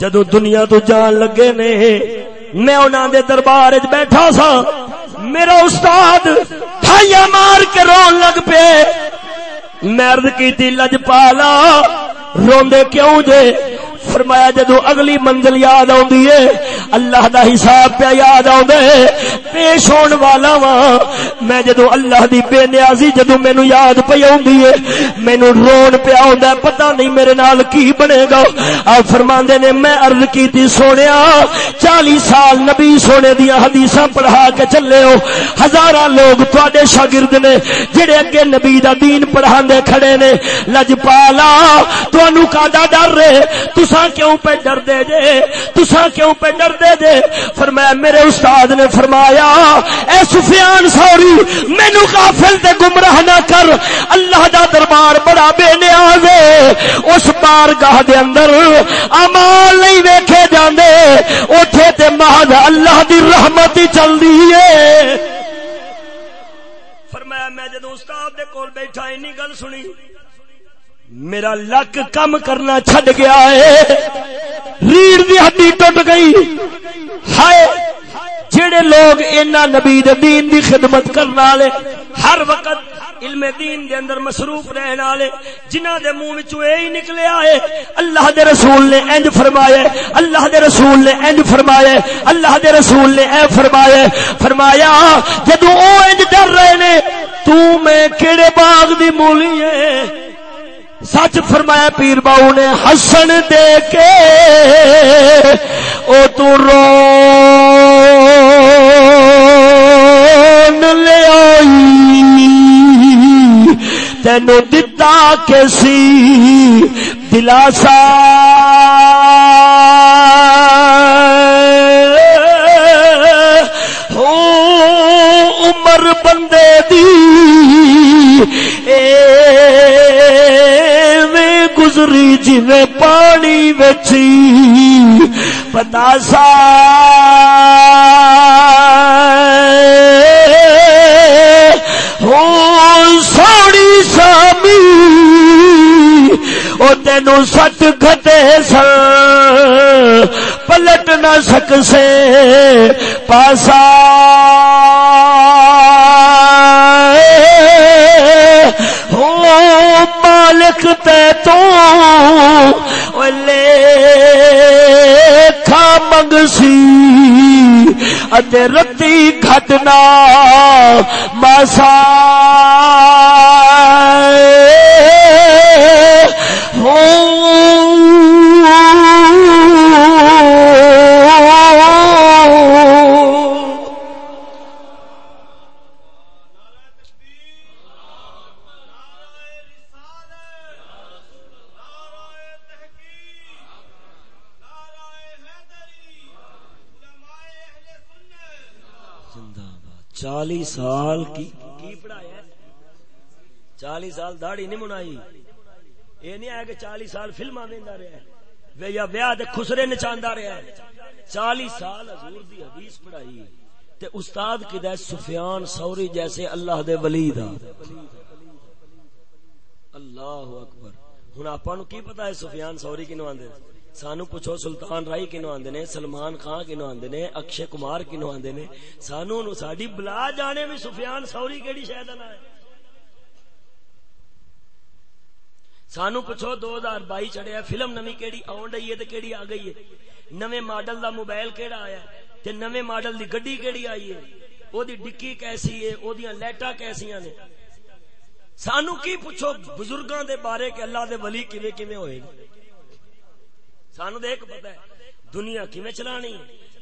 جدو دنیا تو جان لگے نے، میں انہاں دے دربار وچ بیٹھا سا۔ میرا استاد ٹھائیا مار کے رون لگ پے عرض کیتی، لج پالا روندے کیوں جے؟ فرمایا جدو اگلی منزل یاد آدھی ہے اللہ دا حساب پہ یاد آدھے پیش ہون والا وا میں جدو اللہ دی بے نیازی جدو مینو یاد پہ آدھی ہے مینو رون پہ آدھا پتہ نہیں میرے نال کی بنے گا۔ آپ فرما نے، میں عرض کی تھی سونے چالی سال نبی سونے دیا حدیث پڑھا کے چلے ہو۔ ہزار لوگ تے شاگرد نے، جڑے اگے نبی دا دین پڑھا کھڑے نے، لج پالا تو کا ڈر رہے تسا کیوں پہ ڈر دے جے؟ تسا کیوں پہ ڈر دے جے؟ فرمایا، میرے استاد نے فرمایا، اے سفیان سوری مینو غافل تے گمراہ نہ کر۔ اللہ دا دربار بڑا بے نیاز ہے۔ اس بارگاہ دے اندر امال نہیں ویکھے جاندے۔ اوتھے تے محض اللہ دی رحمت ہی چلدی ہے۔ فرمایا، میں جدوں استاد دے کول بیٹھا، اینی گل سنی۔ میرا لک کم کرنا چھڈ گیا ہے۔ ریڑھ دی ہڈی ٹوٹ گئی۔ ہائے جڑے لوگ اینا نبی دے دین دی خدمت کرنا والے، ہر وقت علم دین دے اندر مصروف رہن والے، جنہاں دے منہ وچوں اے ہی نکلیا ہے۔ اللہ دے رسول نے انج فرمایا اللہ دے رسول نے انج فرمایا اللہ دے رسول نے اے فرمایا فرمایا، جدوں او انج ڈر رہے نے، تو میں کیڑے باغ دی مولی ہے؟ سچ فرمایا پیر باؤ نے ہسن دے کے او تو رو لے آئی۔ تینو دتا کسی دلاسا۔ عمر بندے دی۔ اے گزری جی پانی بچی، پتا سا۔ ہو سوڑی سامی وہ تینو سٹ گھٹے سن پلٹ نہ سک سے پاسا۔ کھا منگ سی ادے رتی کھٹنا ماسا ہو چالی سال کی پڑھایا چالی سال داڑی نہیں منائی۔ یہ نہیں آیا کہ چالی سال فلما دینا رہا ہے۔ یا ویاہ دے خسرے نچاندا رہا ہے۔ چالی سال حضور دی حدیث پڑھائی۔ تے استاد کدا سفیان سوری جیسے اللہ دے ولی دا۔ اللہ اکبر۔ ہن آپا نو کی پتا ہے سفیان سوری کنو آندے؟ سانو پوچھو، سلطان رائی کنو آندے نے، سلمان خان کنو آندے نے، اکشے کمار کنو آندے نے، سانو نو ساڈی بلا جانے بھی سفیان سوری کیڑی شے دا ہے؟ سانو پوچھو، دو ہزار بائی چڑھیا فلم نمی کیڑی آن رہی ہے تے کیڑی آ گئی ہے؟ نویں ماڈل دا موبائل کیڑا آیا تے نویں ماڈل دی گڈی کیڑی آئی ہے؟ او دی ڈکی کیسی ہے؟ او دیاں لیٹا کیسیاں نے؟ سانو کی پوچھو بزرگاں دے بارے کہ اللہ دے ولی کیویں کیویں ہوئے سانو دیکھ پتہ ہے، دنیا کیویں چلانی؟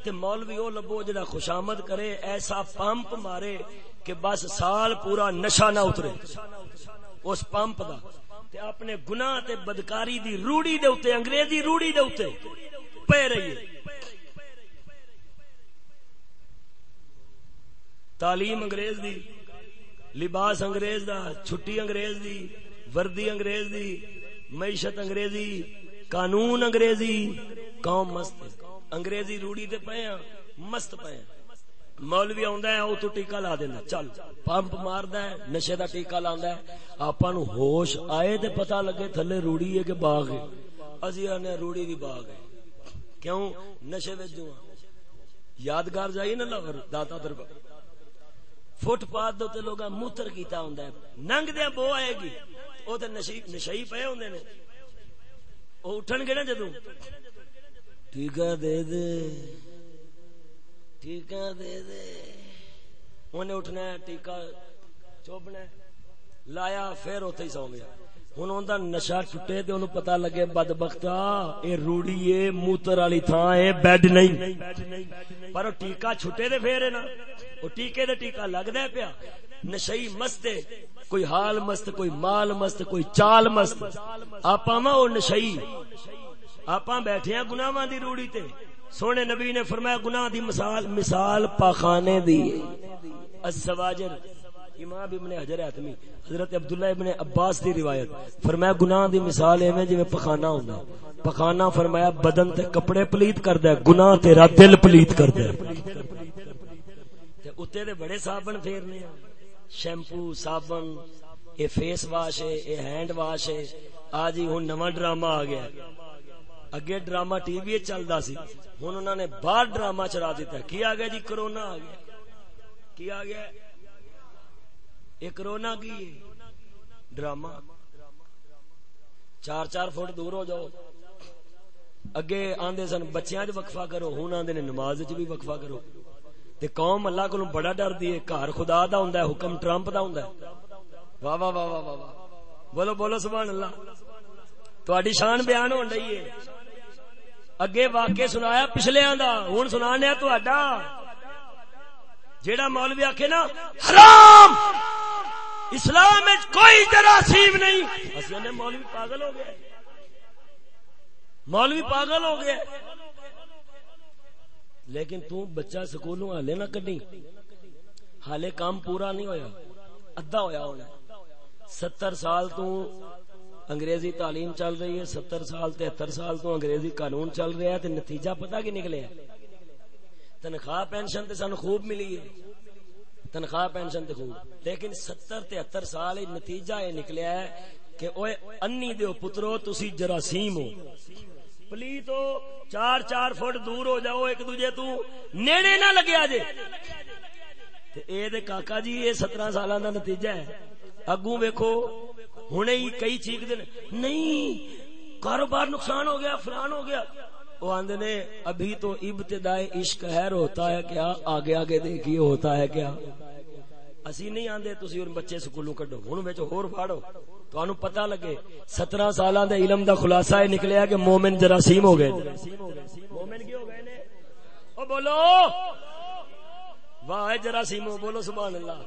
تے مولوی او لبو جڑا خوشامد کرے، ایسا پمپ مارے کہ بس سال پورا نشہ نہ اترے۔ اس پمپ دا۔ تے اپنے گناہ تے بدکاری دی روڑی دے اوتے، انگریزی روڑی دے اوتے پے رہی ہے تعلیم انگریز دی، لباس انگریز دا، چھٹی انگریز دی، وردی انگریز دی، معیشت انگریزی قانون انگریزی، قوم مست انگریزی روڑی تے پے ہاں، مست پے ہاں۔ مولوی آندا ہے، او تو ٹیکا لا دیندا چل، پمپ ماردا ہے، نشے دا ٹیکا لاندا ہے۔ آپاں نو ہوش آئے تے پتہ لگے تھلے روڑی ہے کہ باغ ہے۔ اسی آنے روڑی دی باغ ہے۔ کیوں؟ نشے وچ جو ہاں۔ یادگار جائی نا لاہور داتا دربار فٹ پاتھ دو تے لوگا موتر کیتا ہوندا ہے۔ ننگ دیا بو آئے گی۔ او تے نشی نشئی پئے ہوندے نے۔ اٹھن گے نا جدوں ٹھیکا دے دے ٹھیکا دے دے انہیں اٹھنا ہے ٹیکا چوبنا لایا پھر اتنے ہی سو گیا ہوں اوندا نشہ ٹوٹے تے اونوں پتہ لگے بدبختا اے روڑی اے موتر والی تھان اے بیڈ نہیں پر ٹیکا چھٹے دے پھر نا او ٹیکے دے ٹیکا لگدا ہے پیا نشئی مست کوئی حال مست، کوئی مال مست، کوئی چال مست۔ آپاں او نشئی۔ آپاں بیٹھے ہیں گناہاں دی روڑی تے۔ سونے نبی نے فرمایا، گناہ دی مثال مثال پاخانے دی۔ السواجر امام ابن حجر حتمی، حضرت عبداللہ ابن عباس دی روایت۔ فرمایا، گناہ دی مثال ایویں جویں پخانہ ہوندا ہے۔ پخانہ فرمایا، بدن تے کپڑے پلیت کردا ہے، گناہ تیرا دل پلیت کردا ہے۔ تے اوتے دے بڑے صابن پھیرنے ہیں۔ شیمپو، صابن اے فیس واش ہے اے ہینڈ واش ہے۔ آج ہی ہن نواں ڈرامہ آ گیا۔ اگے ڈرامہ ٹی وی چلدا سی۔ ہن انہوں نے باہر ڈرامہ چلا دیتا۔ کی آ گیا جی؟ کرونا آ گیا۔ کی آ گیا؟ یہ کرونا کی ڈرامہ چار چار فٹ دور ہو جاؤ۔ اگے آندے سن بچیاں چ وقفہ کرو، ہوں آندے نے نماز چ بھی وقفہ کرو۔ تے قوم اللہ کو بڑا ڈر دی ہے۔ گھر خدا دا ہوندا ہے، حکم ٹرمپ دا ہوندا ہے۔ واہ واہ واہ واہ واہ بولو بولو، سبحان اللہ۔ تہاڈی شان بیان ہون رہی ہے۔ اگے واقع سنایا پچھلے دا ہوں سنا تہاڈا جیڑا مولوی آکھے نا، حرام! اسلام میں کوئی جراثیم نہیں۔ اصل مولوی پاگل ہو گیا۔ مولوی پاگل ہو گیا۔ لیکن تو بچہ سکولوں ہالے نہ کڈی۔ حالے کام پورا نہیں ہویا۔ ادھا ہویا ہونا۔ ستر سال تو انگریزی تعلیم چل رہی ہے، ستر سال، تہتر سال تو انگریزی قانون چل رہا ہے نتیجہ پتا کی نکلے تنخواہ پینشن تے سن خوب ملی ہے۔ تنخواہ پینشن تے خوب۔ لیکن ستر، تہتر سال نتیجہ یہ نکلیا ہے کہ اوے انی دیو پترو، تسی جراثیم ہو۔ پلیت ہو، چار چار فٹ دور ہو جاؤ، ایک دوجے تو نیڑے نہ لگیا جے تے اے دے کاکا جی یہ سترہ سالہ دا نتیجہ ہے۔ اگوں ویکھو، ہنے ہی کئی چیک دے نہیں، کاروبار نقصان ہو گیا، فلان ہو گیا۔ وہ آندے نے، ابھی تو ابتدائے عشق ہے ہوتا ہے کیا، آگے آگے دیکھیے ہوتا ہے کیا۔ اسی نہیں آندے، تسی ان بچے سکولوں کڈو، ہن وچ ہور پھاڑو تانوں پتہ لگے 17 سالاں دے علم دا خلاصہ اے نکلیا کہ مومن جراثیم ہو گئے مومن کی ہو گئے نے؟ او بولو! واہ جراثیم بولو سبحان اللہ۔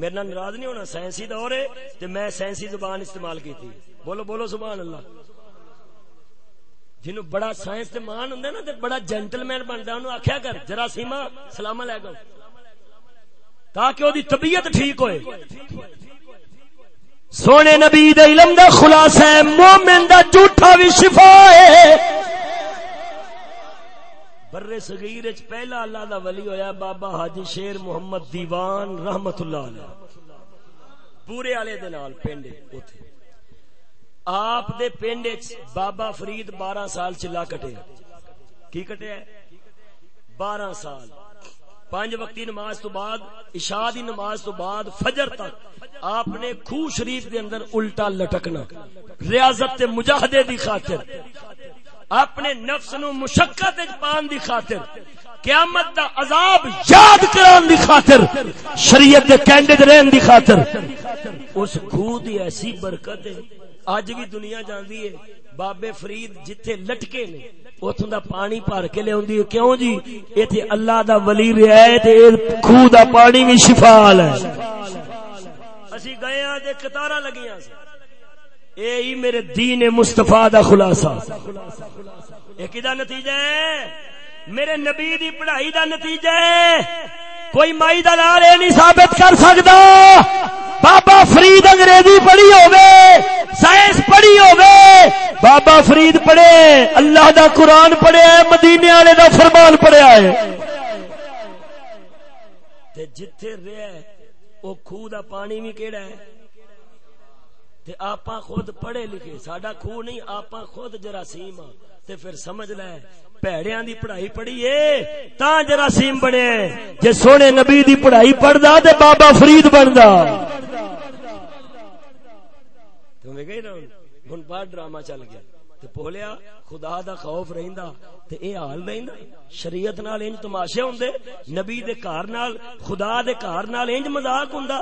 میرے نال ناراض نہیں ہونا، سائنسی دور ہے تے میں سائنسی زبان استعمال کی تھی بولو بولو سبحان اللہ۔ جنو بڑا سائنس تے مان ہوں نا تے بڑا جینٹل مین بنتا انہوں آخیا کر جراثیما سلام علیکم۔ تاکہ وہ طبیعت ٹھیک ہوئے۔ سونے نبی دے علم دا خلاصہ ہے، مومن دا جھوٹا بھی شفا ہے۔ برے صغیر وچ پہلا اللہ دا ولی ہویا، بابا حاجی شیر محمد دیوان رحمت اللہ علیہ۔ پورے والے دے نال پنڈ اوتھے۔ آپ دے پنڈ بابا فرید بارہ سال چلا کٹے۔ کی کٹے؟ بارہ سال۔ پانچ وقتی نماز تو بعد، عشاء دی نماز تو بعد، فجر تک آپ نے خو شریف دے اندر الٹا لٹکنا، ریاضت مجاہدے دی خاطر، اپنے نفس نو مشقت پان دی خاطر، قیامت دا عذاب یاد کران دی خاطر، شریعت دے کینڈیڈ رہن دی خاطر۔ اس خو دی ایسی برکت ہے اج بھی دنیا جاندی ہے بابے فرید جتھے لٹکے نے اتوں دا پانی بھر کے لیا کیوں جی؟ ایتھے اللہ دا ولی رہا ہے تے خو دا پانی بھی شفال ہے۔ اسی گئے ہاں تے قطارا لگیاں سی اے ہی میرے دین مصطفی دا خلاصہ۔ اے کدا نتیجہ ہے؟ میرے نبی دی پڑھائی دا نتیجہ ہے۔ کوئی مائی دا نال اے نہیں ثابت کر سکدا۔ بابا فرید انگریزی پڑھی ہوے سائنس پڑھی ہوے بابا فرید پڑھے، اللہ دا قرآن پڑھے مدینے والے دا فرمان پڑھیا ہے۔ تے جتھے رہے او خو دا پانی بھی کیڑا ہے۔ تے آپا خود پڑھے لکھے، ساڈا خو نہیں آپا خود جراثیم ہاں۔ تے پھر سمجھ لے پیڑیاں دی پڑھائی پڑھی ہے تا جراثیم بنے جے سونے نبی دی پڑھائی پڑھدا تے بابا فرید بندا۔ تمہیں گئی نا، ہن بار ڈرامہ چل گیا۔ تے بولیا، خدا دا خوف رہندا، تے اے حال رہندا۔ شریعت نال انج تماشے ہوندے، نبی دے گھر نال، خدا دے گھر نال انج مذاق ہوندا۔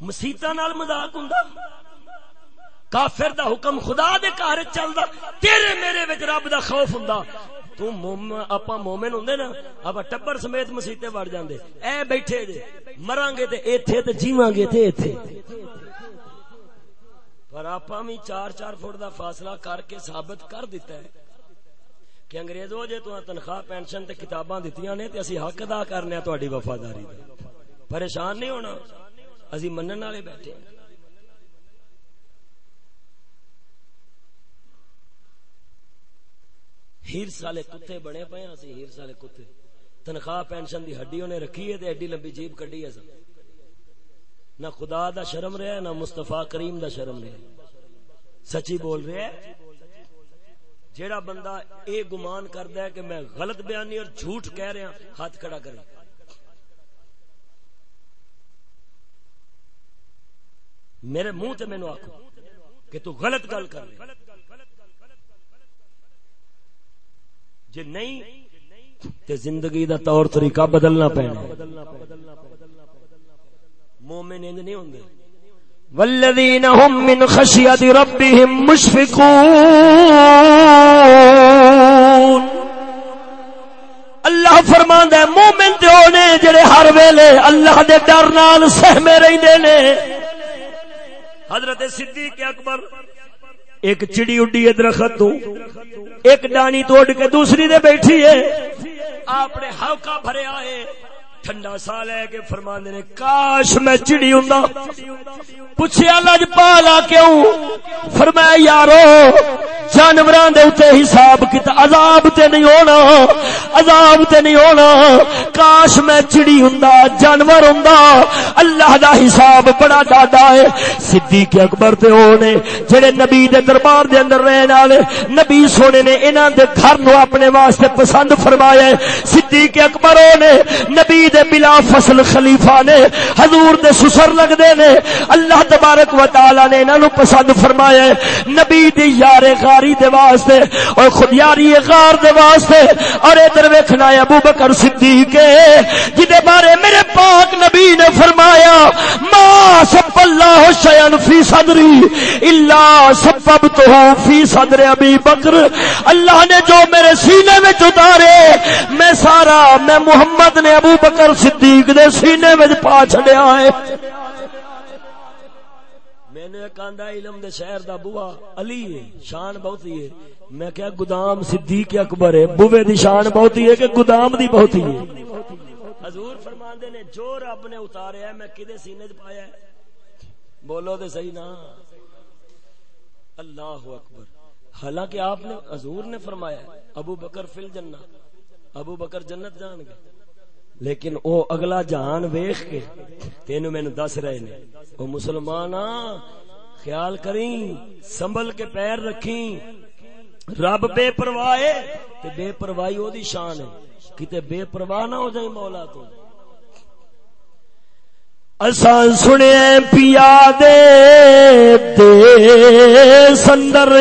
مسیتاں نال مذاق ہوندا۔ کافر دا حکم خدا دے گھر چلدا، تیرے میرے وچ رب دا خوف ہوندا۔ تو مومن اپا مومن ہوندے نا اپا ٹبر سمیت مسیتے وڑ جاندے۔ اے بیٹھے جے مران گے تے ایتھے تے جیواں گے تے ایتھے۔ پر آپ بھی چار چار فٹ دا فاصلہ کر کے ثابت کر دیتا ہے کہ انگریزو جے تو تنخواہ، پینشن تے کتاباں دتیاں نے، تے اسی حق ادا کرنے تہاڈی وفاداری دا۔ پریشان نہیں ہونا، اسی منن والے بیٹھے ہیں۔ ہیر سالے کتے بنے پے ہاں، اسی ہیر سالے کتے۔ تنخواہ پینشن دی ہڈی انہیں رکھی ہے تے ایڈی لمبی جیب کڈی ہے سب۔ نہ خدا دا شرم رہا نہ مستفا کریم دا شرم رہا سچی بول رہے جیڑا بندہ اے گمان کردا ہے کہ میں غلط بیانی اور جھوٹ کہہ رہا ہاں، ہاتھ کھڑا کرے۔ میرے منہ تے مینوں آکھو کہ تو غلط گل کر رہے جے نہیں تے زندگی دا طور طریقہ بدلنا پینا۔ مومن انج نہیں ہوندے۔ والذین هم من خشیت ربهم مشفقون۔ اللہ فرماندا ہے مومن تے ہونے جڑے ہر ویلے اللہ دے ڈر نال سہمے رہندے نے۔ حضرت صدیق اکبر ایک چڑی اڈی ہے درخت تو، ایک ڈانی توڑ کے دوسری دے بیٹھی ہے۔ آپ نے ہلکا بھرے آئے ٹھنڈا سا لے کے فرما نے، کاش میں چڑی ہوں پوچھیا، لج پالا کیوں؟ فرمایا، یارو جانوران دے اتے حساب کتا عذاب تے نہیں ہونا، عذاب تے نہیں ہونا۔ کاش میں چڑی ہوں جانور ہوں اللہ دا حساب بڑا ڈاڈا ہے۔ صدیق اکبر تے ہونے جڑے نبی دے دربار دے اندر رہنے والے، نبی سونے نے انہاں دے گھر نو اپنے واسطے پسند فرمایا ہے۔ صدیق اکبر ہونے نبی دے بلا فصل خلیفہ نے، حضور دے سسر لگ دے نے۔ اللہ تبارک و تعالی نے انہاں نو پسند فرمایا ہے، نبی دی یار غاری دے واسطے اور خود یاری غار دے واسطے۔ اور ادھر ویکھنا ہے ابو بکر صدیق، جدے بارے میرے پاک نبی نے فرمایا، ما سب اللہ شیئن فی صدری الا سببتہ فی صدر ابی بکر اللہ نے جو میرے سینے میں اتارے، میں سارا، میں محمد نے ابو بکر بکر صدیق دے سینے میں پا چڑیا ہے۔ میں کاندا علم دے شہر دا بوا، علی ہے، شان بہت ہی ہے۔ میں کیا گودام صدیق اکبر ہے، بوے دی شان بہت ہی ہے کہ گودام دی بہت ہی ہے۔ حضور فرماندے نے، جو رب نے اتاریا ہے میں کدے سینے وچ پایا ہے؟ بولو تے صحیح نا۔ اللہ اکبر۔ حالانکہ آپ نے، حضور نے فرمایا ابو بکر فل جنہ ابو بکر جنت جان گئے لیکن او اگلا جہان ویخ کے تین مینو دس رہے نے۔ او مسلمان خیال کریں، سنبھل کے پیر رکھی رب بے پرواہ بے پرواہی او دی شان ہے۔ کتے بے پرواہ نہ ہو جائیں مولا تو۔ اساں سنے پیا دے دے سندر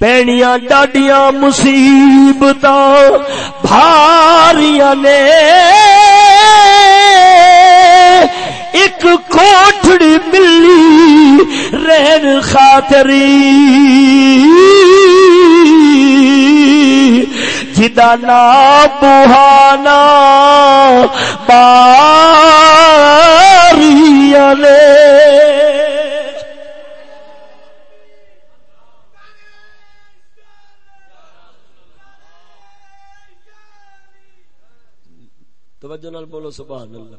پینیاں ڈاڈیاں مصیبت بھاریاں نے ایک کوٹڑی ملی رہن خاطری جدا نا بہانا باریاں نے بولو سبحان اللہ۔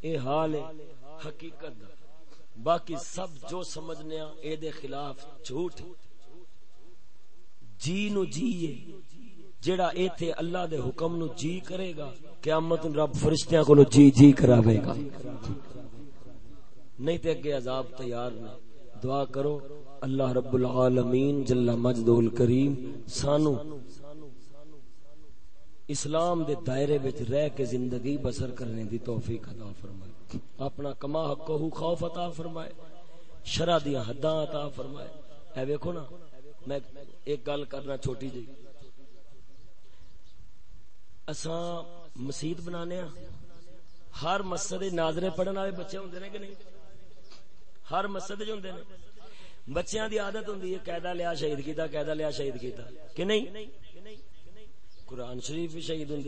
اے حال ہے، حقیقت۔ دا باقی سب جو سمجھنے اے دے خلاف جھوٹ۔ جی نو جیے جڑا اے تھے اللہ دے حکم نو جی کرے گا، قیامت رب فرشتیاں کو جی جی کراوے گا۔ نہیں تے اگے عذاب تیار نہ۔ دعا کرو، اللہ رب العالمین جل مجدہ الکریم سانو اسلام دے دائرے وچ رہ کے زندگی بسر کرنے دی توفیق عطا فرمائے۔ اپنا کما حق خوف عطا فرمائے۔ شرع دی حداں عطا فرمائے۔ اے ویکھو نا، میں ایک گل کرنا چھوٹی جی۔ اساں مسجد بنانے ہاں۔ ہر مسجد ناظرے پڑھن والے بچے ہوندے نے کہ نہیں؟ ہر مسجد جو ہوندے نے۔ بچیاں دی عادت ہوندی ہے قاعدہ لیا، شہید کیتا قاعدہ لیا، شہید کیتا۔ کہ نہیں؟ قرآن شریف بھی شہید ہوں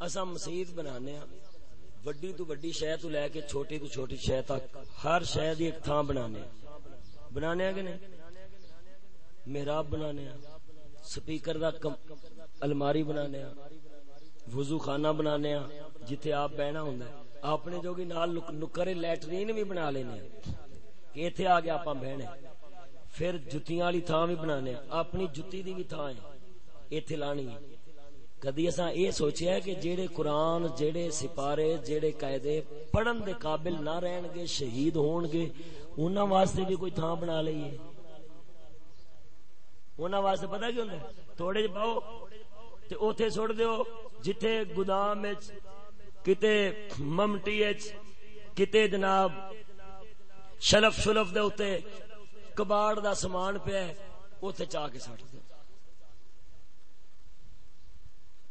اصا مسیت بنانے ہاں۔ وڈی تو وڈی شہ تو لے کے چھوٹی تو چھوٹی شہ تک ہر شہ دی ایک تھان بنانے ہاں۔ بنانے ہاں کہ نہیں؟ محراب بنانے ہاں۔ سپیکر دا کم الماری بنانے وضو خانہ بنانے جتھے آپ بہنا ہوں اپنے جو نال نکرے لیٹرین بھی بنا لینے کہ ایتھے آ کے آپ بہنے پھر جتیاں والی تھان بھی بنانے اپنی جتی دی بھی تھان ہے۔ ایتھے لانی ہے۔ کدی اصا یہ سوچیا ہے کہ جیڑے قرآن، جیڑے سپارے، جیڑے قائدے پڑھن دے قابل نہ رہن گے، شہید ہون گے انہاں واسطے بھی کوئی تھان بنا لئیے انہاں واسطے پتہ کی ہوندا ہے؟ تھوڑے جے پاؤ تے اوتھے چھوڑ دیو، جتھے گودام وچ، کتے ممٹی وچ، کتے جناب شلف شلف دے اوتے کباڑ دا سامان پیا ہے، اوتھے چا کے سٹ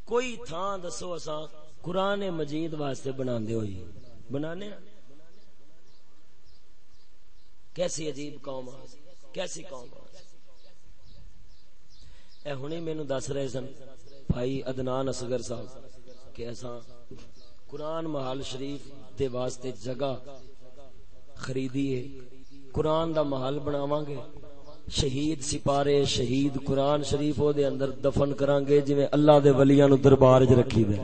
کوئی تھان دسو اسا قرآن مجید واسطے بنا دے ہوئی۔ بنانے ہاں؟ کیسی عجیب قوم کیسی قوم اے ہنی مینو دس رہے سن، بھائی ادنان اصغر صاحب، کہ ایسا قرآن محل شریف دے واسطے جگہ خریدی ہے۔ قرآن دا محل بناواں گے۔ شہید سپارے، شہید قرآن شریف دے اندر دفن کران گے جویں اللہ دے ولیاں نو دربار وچ رکھی دے۔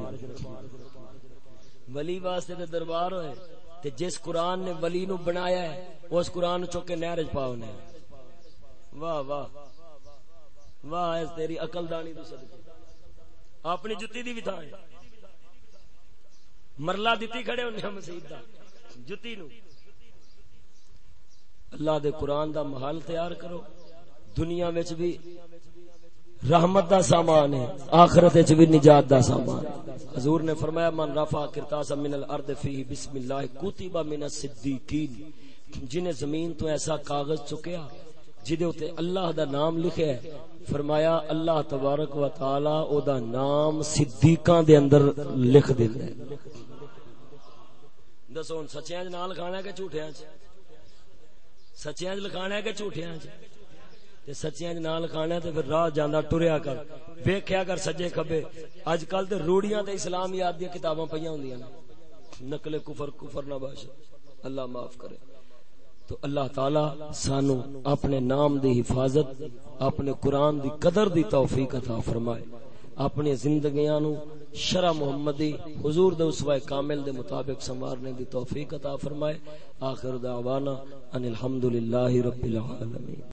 ولی واسطے تے دربار ہوئے، تے جس قرآن نے ولی نو بنایا ہے، اس قرآن نو چوک کے نہر وچ پاؤ نے واہ واہ۔ واہ، اس تیری عقل دانی تو صدقے۔ اپنی جُتی دی بھی تھا ہے۔ مرلا دتی کھڑے ہونے مسجد دا، جُتی نو۔ اللہ دے قرآن دا محل تیار کرو۔ دنیا وچ بھی رحمت دا سامان ہے، آخرت وچ بھی نجات دا سامان حضور نے فرمایا، من رفع کرتاس من الارض فيه بسم الله كتب من الصدیقین جن زمین تو ایسا کاغذ چکیا جدے اوتے اللہ دا نام لکھیا ہے، فرمایا، اللہ تبارک و تعالی او دا نام صدیقاں دے اندر لکھ دیندا ہے۔ دسو سچیاں نال کھانا ہے کہ جھوٹیاں چ سچیاں لکھانا ہے کہ جھوٹیاں تے سچیاں نہ لکھانا تے پھر راہ جاندا ٹریا کر۔ ویکھیا کر سجے کھبے۔ اج کل تے روڑیاں تے اسلام یاد دی کتاباں پیاں ہوندیاں نے۔ نقل کفر کفر نہ باش اللہ معاف کرے۔ تو اللہ تعالی سانو اپنے نام دی حفاظت، اپنے قرآن دی قدر دی توفیق عطا فرمائے۔ اپنی زندگیاں نو شرع محمدی حضور دے اسوہ کامل دے مطابق سنوارنے دی توفیق عطا فرمائے۔ آخر دعوانا ان الحمدللہ رب العالمین۔